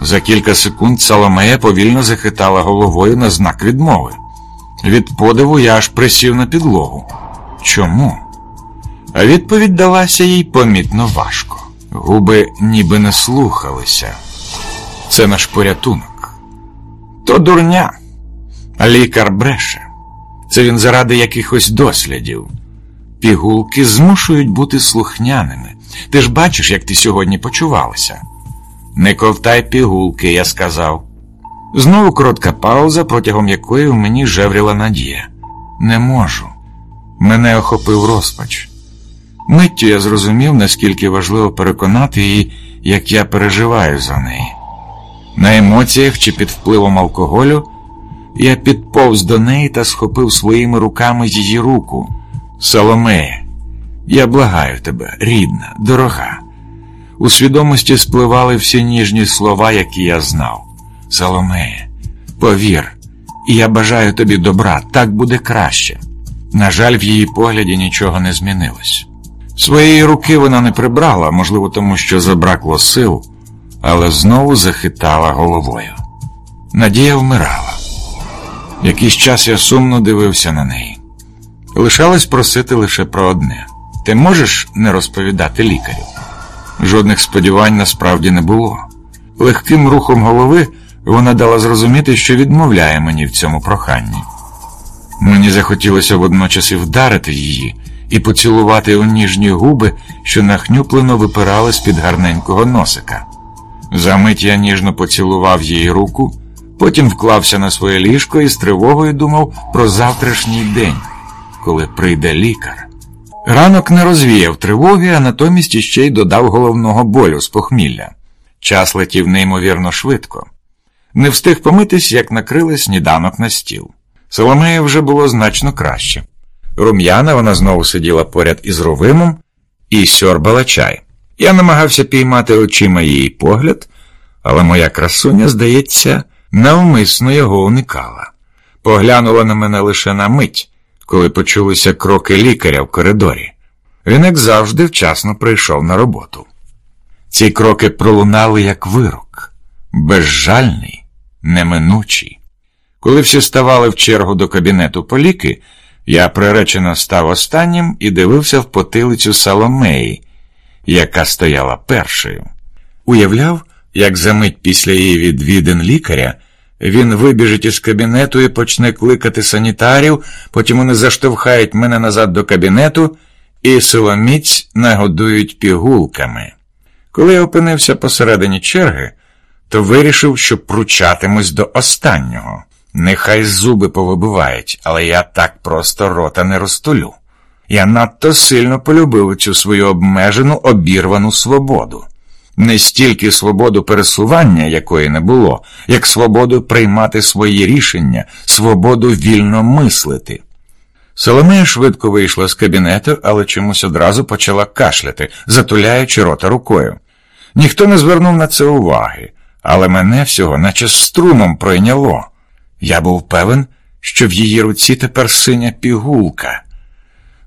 За кілька секунд Соломея повільно захитала головою на знак відмови. Від подиву я аж присів на підлогу. Чому? А відповідь далася їй помітно важко. Губи ніби не слухалися. Це наш порятунок. То дурня. Лікар бреше. Це він заради якихось дослідів. Пігулки змушують бути слухняними. Ти ж бачиш, як ти сьогодні почувалася. Не ковтай пігулки, я сказав. Знову коротка пауза, протягом якої в мені жевріла надія. Не можу. Мене охопив розпач. Миттю я зрозумів, наскільки важливо переконати її, як я переживаю за неї. На емоціях чи під впливом алкоголю я підповз до неї та схопив своїми руками її руку. Соломеє, я благаю тебе, рідна, дорога. У свідомості спливали всі ніжні слова, які я знав. Соломеє, повір, і я бажаю тобі добра, так буде краще. На жаль, в її погляді нічого не змінилось. Своєї руки вона не прибрала, можливо, тому що забракло сил, але знову захитала головою. Надія вмирала. Якийсь час я сумно дивився на неї. Лишалось просити лише про одне: ти можеш не розповідати лікарю? Жодних сподівань насправді не було. Легким рухом голови вона дала зрозуміти, що відмовляє мені в цьому проханні. Мені захотілося водночас і вдарити її і поцілувати у ніжні губи, що нахнюплено випирали з-під гарненького носика. Замить я ніжно поцілував її руку, потім вклався на своє ліжко і з тривогою думав про завтрашній день, коли прийде лікар. Ранок не розвіяв тривоги, а натомість іще й додав головного болю з похмілля. Час летів неймовірно швидко. Не встиг помитись, як накрили сніданок на стіл. Соломея вже було значно краще. Рум'яна вона знову сиділа поряд із Ровимом і сьорбала чай. Я намагався піймати очима її погляд, але моя красуня, здається, навмисно його уникала. Поглянула на мене лише на мить, коли почулися кроки лікаря в коридорі. Він, як завжди, вчасно прийшов на роботу. Ці кроки пролунали як вирок, безжальний, неминучий. Коли всі ставали в чергу до кабінету поліки, я приречено став останнім і дивився в потилицю Соломеї, яка стояла першою. Уявляв, як за мить після її відвідин лікаря він вибіжить із кабінету і почне кликати санітарів, потім вони заштовхають мене назад до кабінету і силоміць нагодують пігулками. Коли я опинився посередині черги, то вирішив, що пручатимусь до останнього. Нехай зуби повибивають, але я так просто рота не розтулю. Я надто сильно полюбив цю свою обмежену обірвану свободу, не стільки свободу пересування, якої не було, як свободу приймати свої рішення, свободу вільно мислити. Соломея швидко вийшла з кабінету, але чомусь одразу почала кашляти, затуляючи рота рукою. Ніхто не звернув на це уваги, але мене всього, наче струмом пройняло. Я був певен, що в її руці тепер синя пігулка.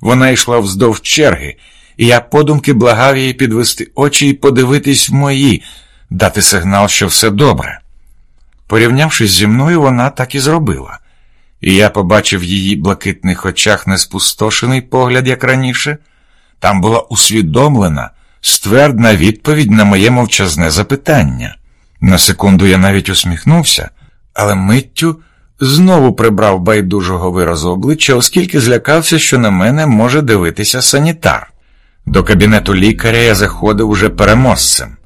Вона йшла вздовж черги, і я подумки благав її підвести очі і подивитись в мої, дати сигнал, що все добре. Порівнявшись зі мною, вона так і зробила, і я побачив в її блакитних очах не спустошений погляд, як раніше. Там була усвідомлена, ствердна відповідь на моє мовчазне запитання. На секунду я навіть усміхнувся але миттю знову прибрав байдужого виразу обличчя, оскільки злякався, що на мене може дивитися санітар. До кабінету лікаря я заходив уже переможцем.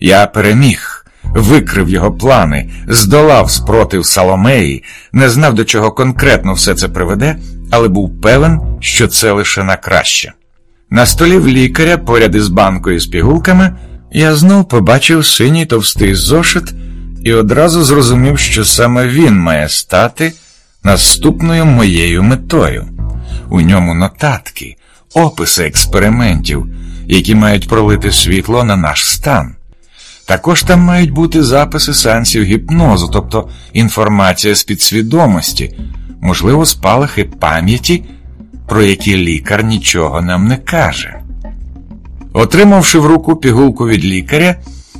Я переміг, викрив його плани, здолав спротив Соломеї, не знав, до чого конкретно все це приведе, але був певен, що це лише на краще. На столі в лікаря, поряд із банкою з пігулками, я знов побачив синій товстий зошит і одразу зрозумів, що саме він має стати наступною моєю метою. У ньому нотатки, описи експериментів, які мають пролити світло на наш стан. Також там мають бути записи сеансів гіпнозу, тобто інформація з підсвідомості, можливо, спалахи пам'яті, про які лікар нічого нам не каже. Отримавши в руку пігулку від лікаря,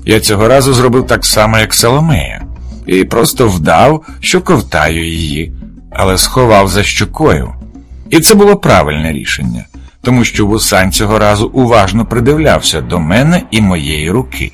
Я цього разу зробив так само, як Соломея, і просто вдав, що ковтаю її, але сховав за щокою. І це було правильне рішення, тому що вусань цього разу уважно придивлявся до мене і моєї руки.